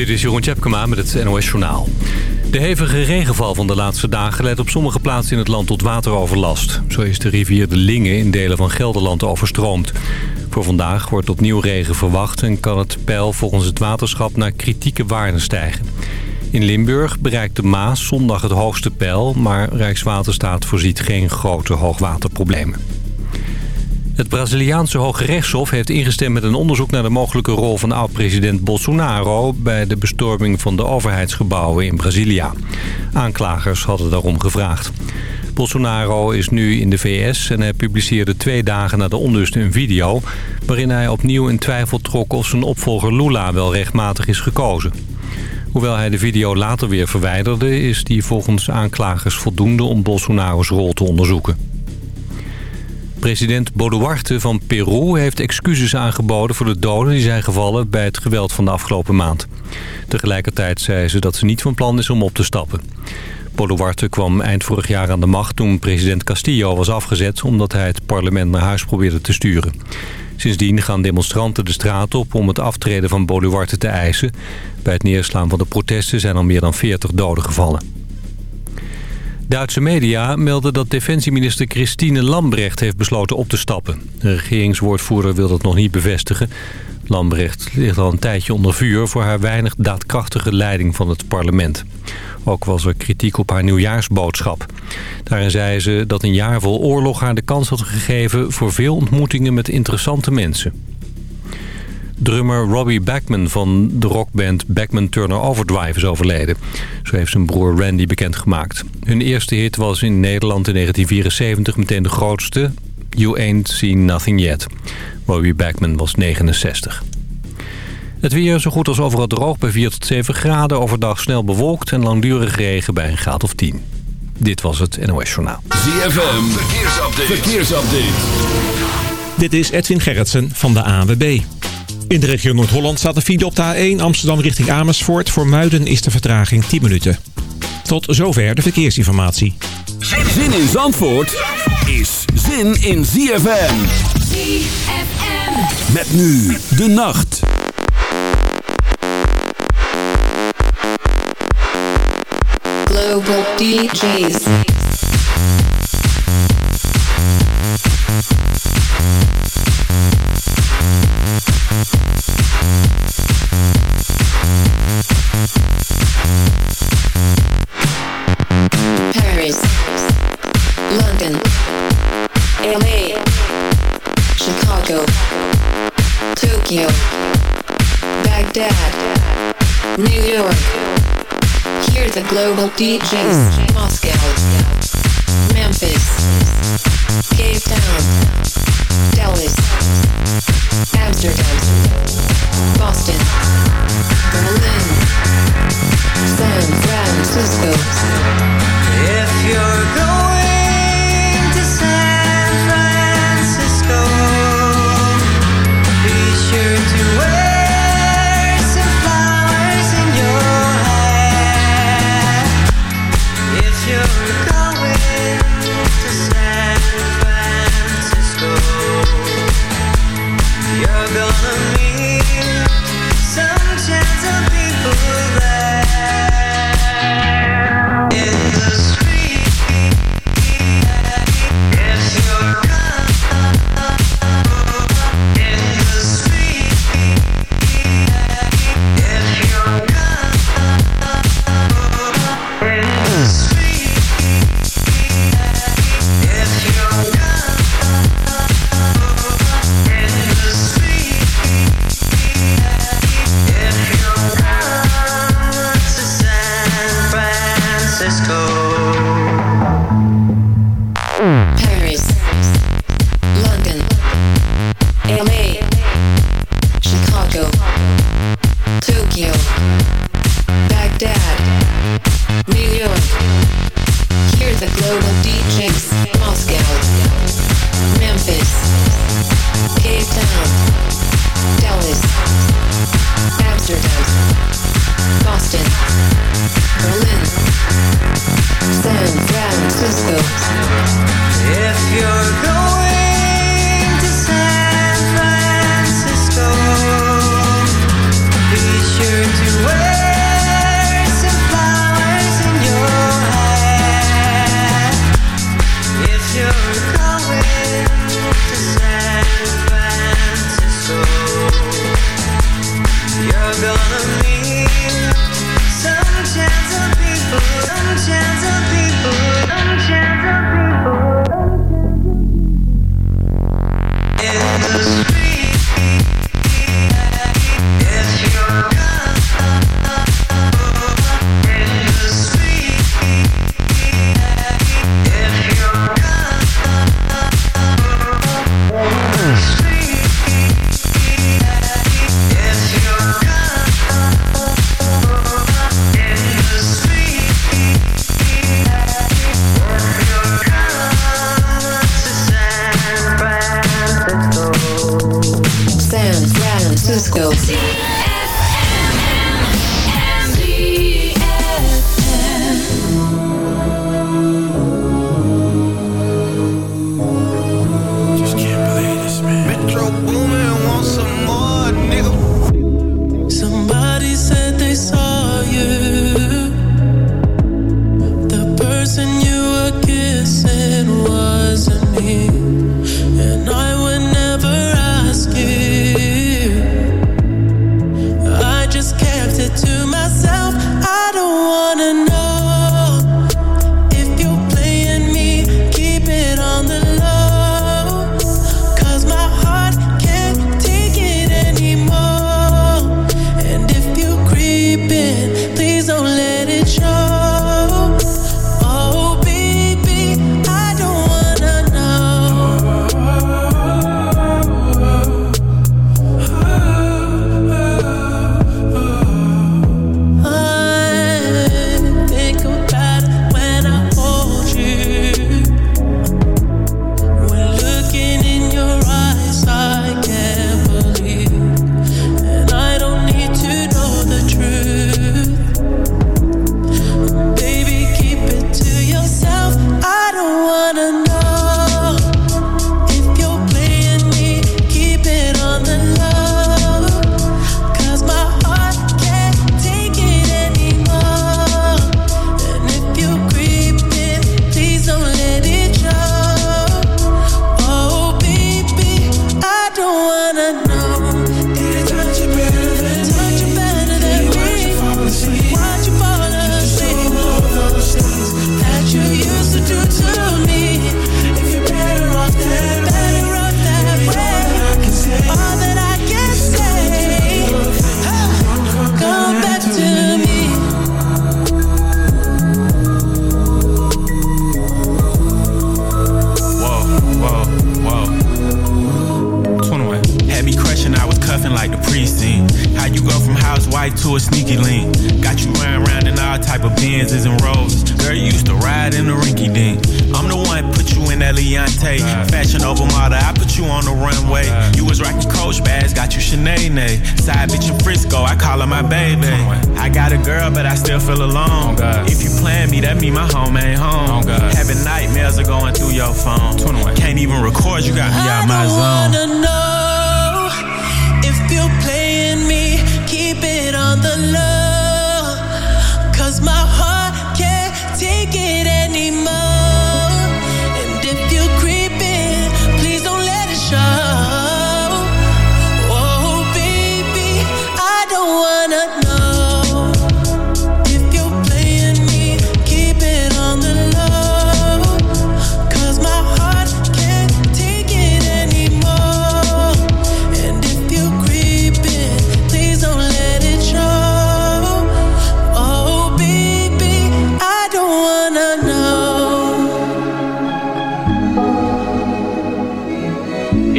Dit is Jeroen Tjepkema met het NOS Journaal. De hevige regenval van de laatste dagen leidt op sommige plaatsen in het land tot wateroverlast. Zo is de rivier de Linge in delen van Gelderland overstroomd. Voor vandaag wordt opnieuw regen verwacht en kan het peil volgens het waterschap naar kritieke waarden stijgen. In Limburg bereikt de Maas zondag het hoogste peil, maar Rijkswaterstaat voorziet geen grote hoogwaterproblemen. Het Braziliaanse Hoge Rechtshof heeft ingestemd met een onderzoek naar de mogelijke rol van oud-president Bolsonaro bij de bestorming van de overheidsgebouwen in Brazilia. Aanklagers hadden daarom gevraagd. Bolsonaro is nu in de VS en hij publiceerde twee dagen na de onlust een video... waarin hij opnieuw in twijfel trok of zijn opvolger Lula wel rechtmatig is gekozen. Hoewel hij de video later weer verwijderde... is die volgens aanklagers voldoende om Bolsonaro's rol te onderzoeken. President Boluarte van Peru heeft excuses aangeboden voor de doden die zijn gevallen bij het geweld van de afgelopen maand. Tegelijkertijd zei ze dat ze niet van plan is om op te stappen. Boluarte kwam eind vorig jaar aan de macht toen president Castillo was afgezet omdat hij het parlement naar huis probeerde te sturen. Sindsdien gaan demonstranten de straat op om het aftreden van Boluarte te eisen. Bij het neerslaan van de protesten zijn al meer dan 40 doden gevallen. Duitse media melden dat defensieminister Christine Lambrecht heeft besloten op te stappen. De regeringswoordvoerder wil dat nog niet bevestigen. Lambrecht ligt al een tijdje onder vuur voor haar weinig daadkrachtige leiding van het parlement. Ook was er kritiek op haar nieuwjaarsboodschap. Daarin zei ze dat een jaar vol oorlog haar de kans had gegeven voor veel ontmoetingen met interessante mensen. Drummer Robbie Backman van de rockband Backman Turner Overdrive is overleden. Zo heeft zijn broer Randy bekendgemaakt. Hun eerste hit was in Nederland in 1974 meteen de grootste. You Ain't Seen Nothing Yet. Robbie Backman was 69. Het weer zo goed als overal droog bij 4 tot 7 graden. Overdag snel bewolkt en langdurig regen bij een graad of 10. Dit was het NOS Journaal. ZFM, verkeersupdate. verkeersupdate. Dit is Edwin Gerritsen van de ANWB. In de regio Noord-Holland staat de file op de A1 Amsterdam richting Amersfoort. Voor Muiden is de vertraging 10 minuten. Tot zover de verkeersinformatie. Zin in Zandvoort is zin in ZFM. ZFM. Met nu de nacht. Global DJs.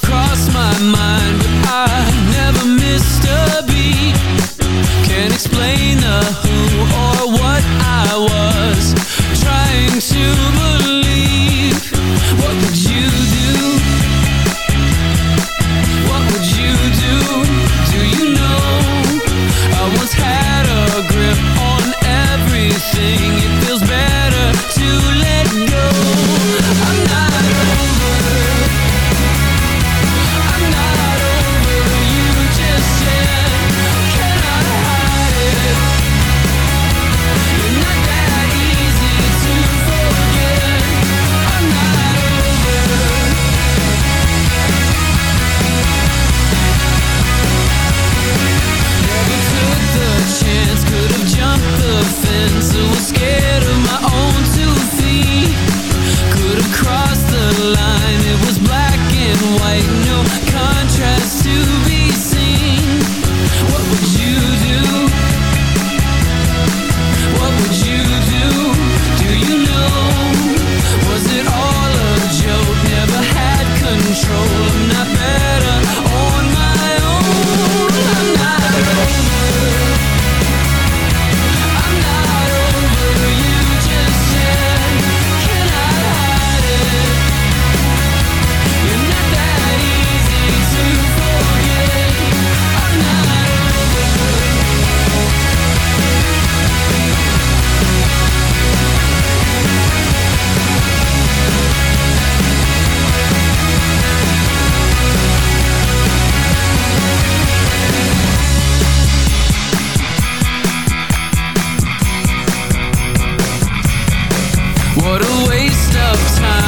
Cross my mind But I never missed a beat. Can't explain the who or what I was Trying to of time.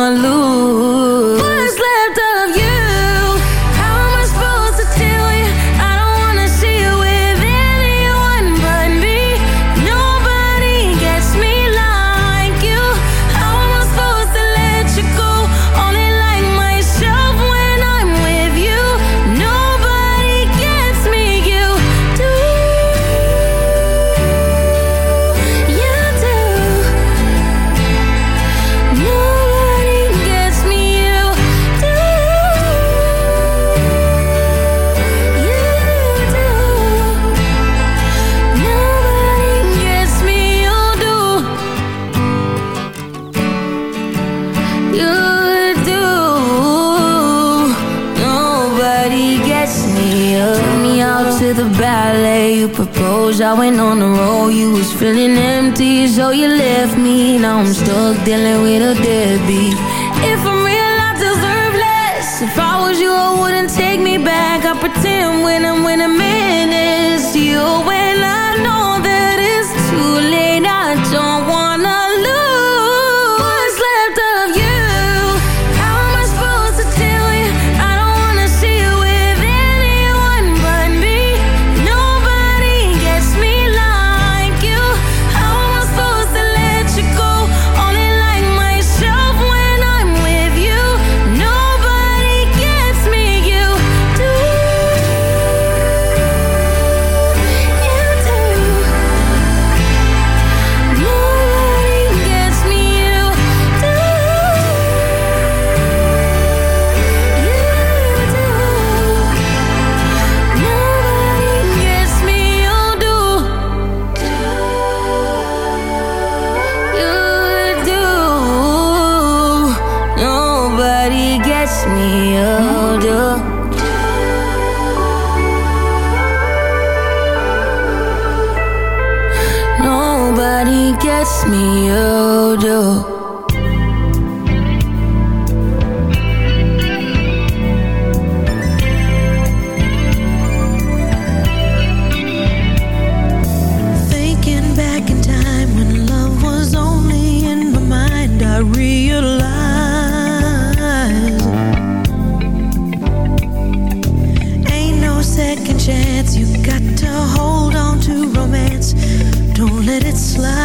I went on the road, you was feeling empty, so you left me. Now I'm stuck dealing with a deadbeat. If I'm real, I deserve less. If I was you, I wouldn't take me back. I pretend when I'm when I'm in you, oh, when I know that it's too late. I don't. chance. You got to hold on to romance. Don't let it slide.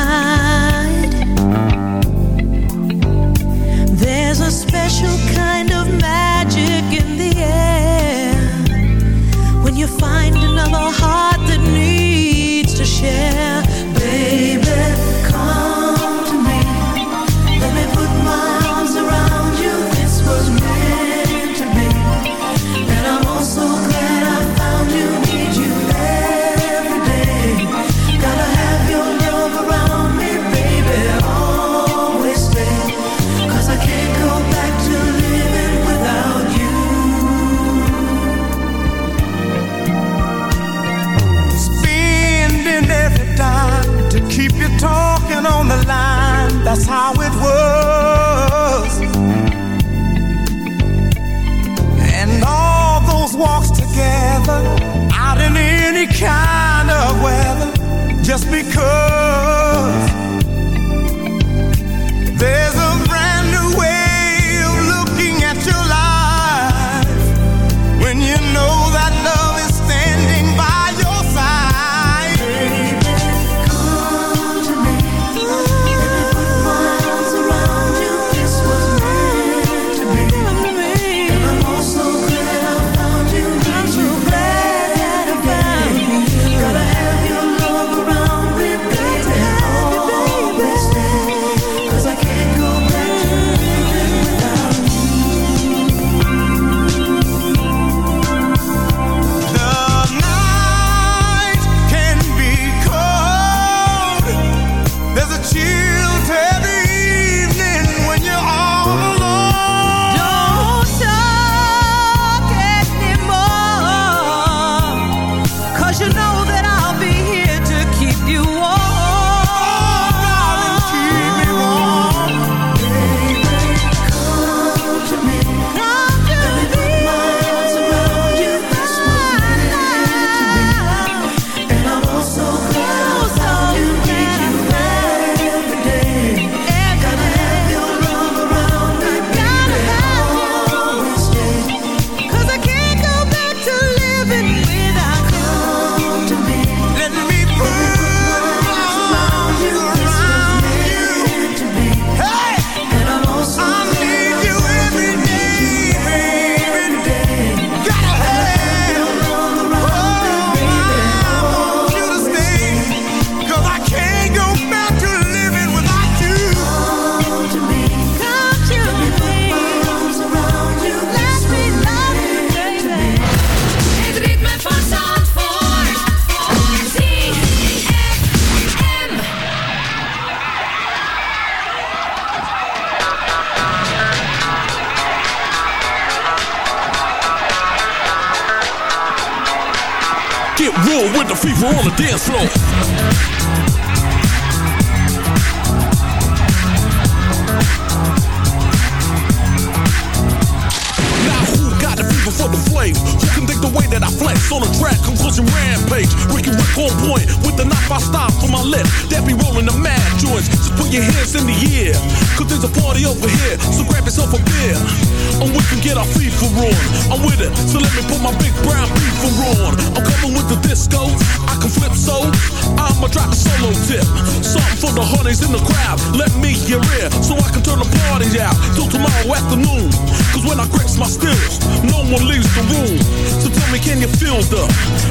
The disco. I can flip so. I'ma drop a solo tip. Something for the honeys in the crowd. Let me hear it. So I can turn the party out till tomorrow afternoon. Cause when I grips my stills, no one leaves the room. So tell me, can you feel the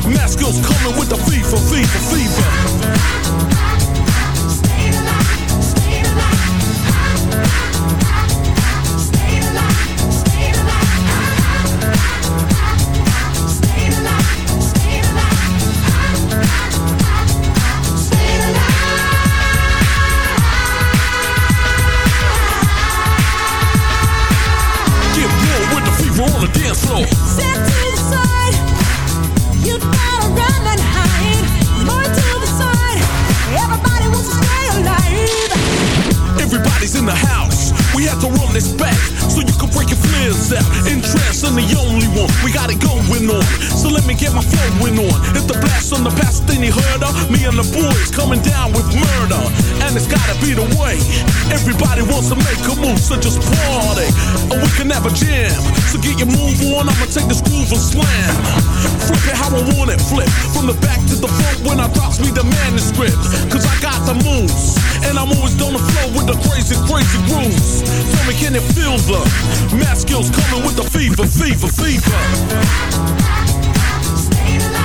mask coming with the fever, fever, fever? So just party. And we can have a jam. So get your move on. I'ma take this groove and slam. Flip it how I want it. Flip from the back to the front when I drops me the manuscript. Cause I got the moves. And I'm always on the flow with the crazy, crazy grooves. Tell me, can it feel the math skills coming with the fever, fever, fever? Get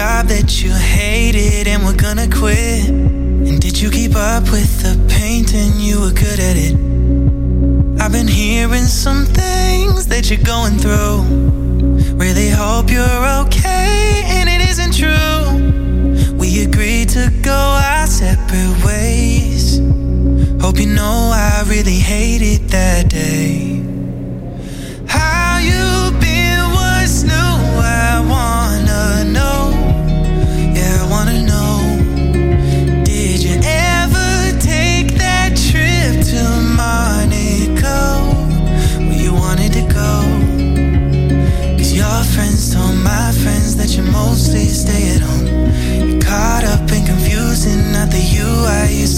job that you hated and were gonna quit? And did you keep up with the painting? You were good at it. I've been hearing some things that you're going through. Really hope you're okay and it isn't true. We agreed to go our separate ways. Hope you know I really hated that day. How you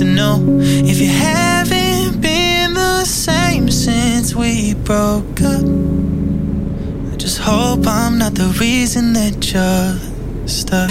to know if you haven't been the same since we broke up. I just hope I'm not the reason that you're stuck.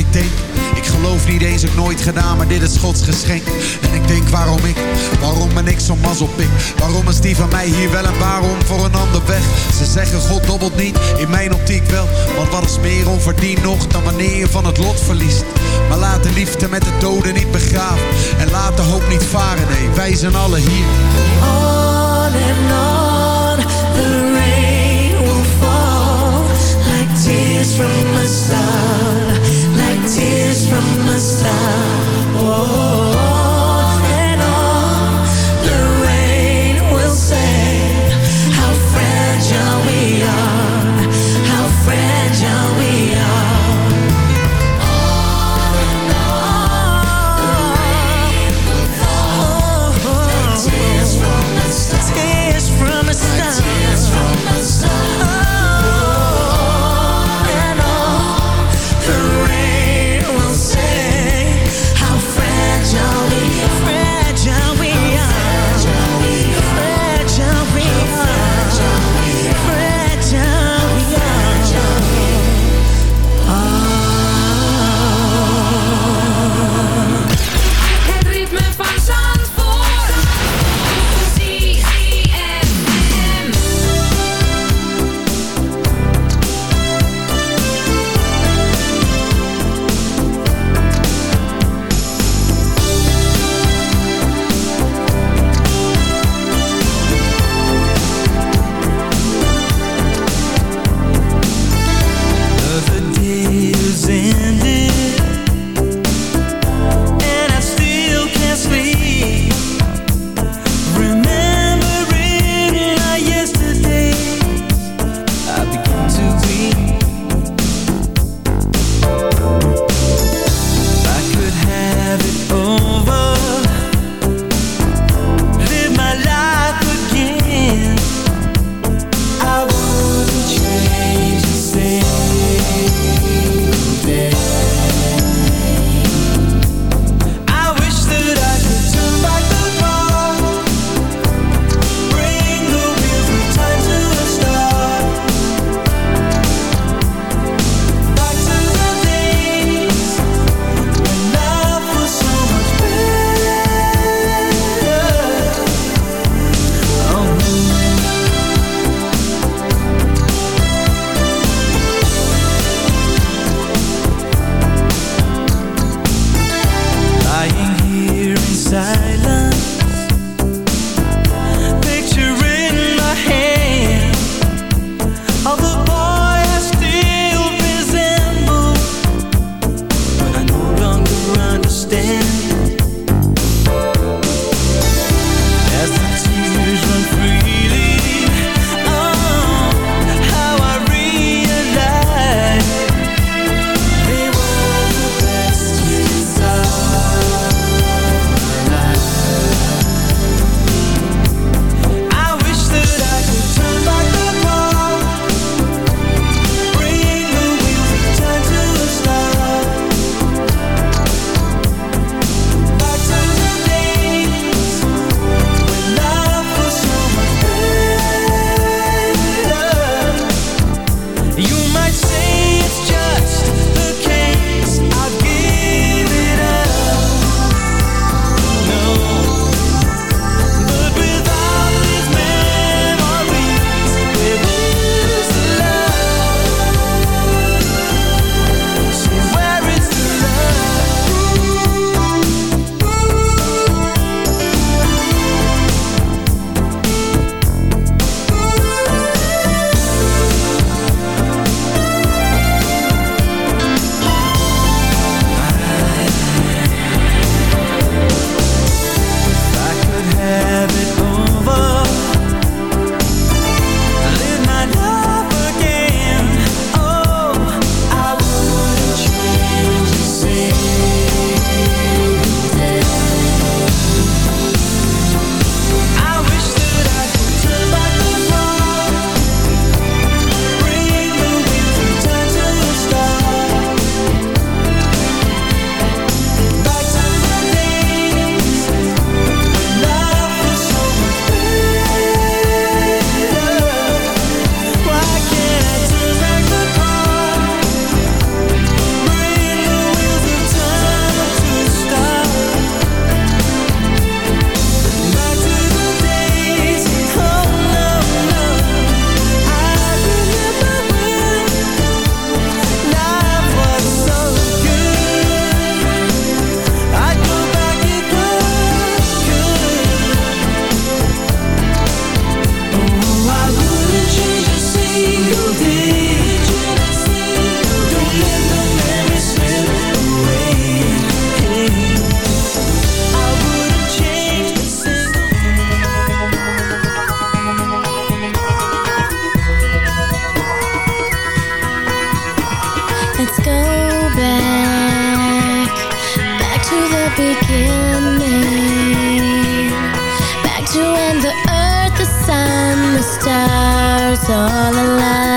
Ik denk. Ik geloof niet eens, ik nooit gedaan, maar dit is Gods geschenk. En ik denk waarom ik, waarom ben ik zo'n mazzelpik Waarom is die van mij hier wel en waarom voor een ander weg? Ze zeggen God dobbelt niet, in mijn optiek wel. Want wat is meer onverdiend nog dan wanneer je van het lot verliest? Maar laat de liefde met de doden niet begraven. En laat de hoop niet varen, nee, wij zijn alle hier. On and on, the rain will fall like tears from a star, tears from a star. On stars all alive.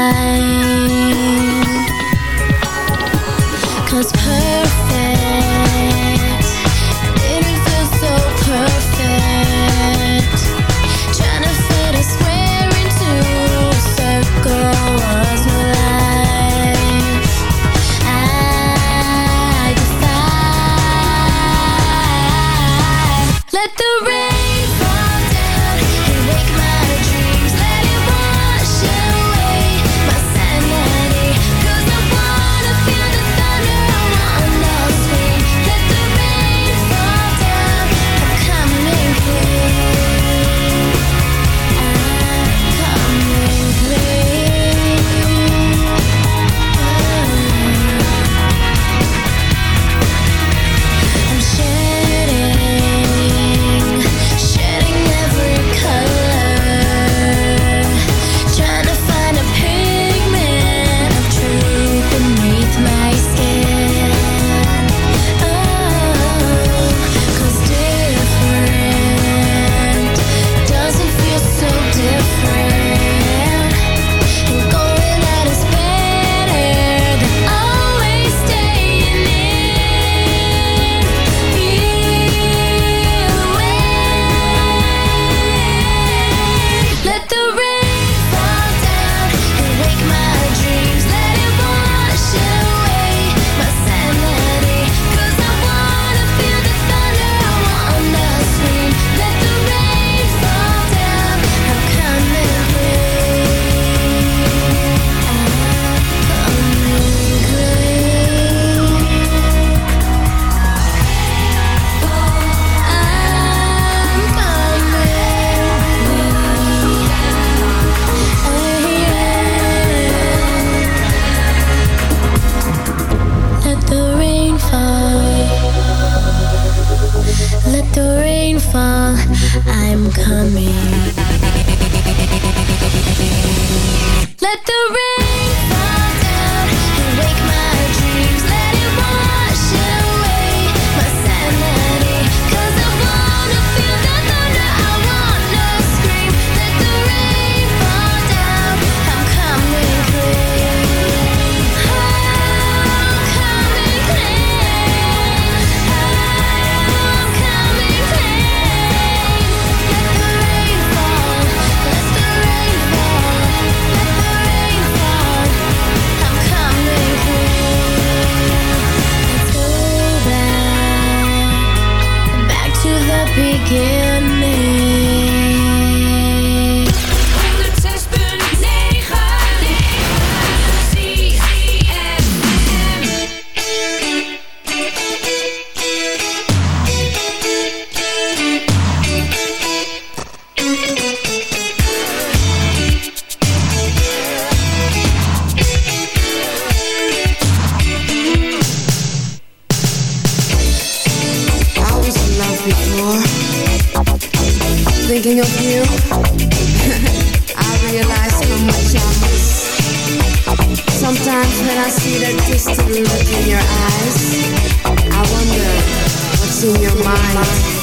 Sometimes when I see that distant look in your eyes, I wonder what's in your mind.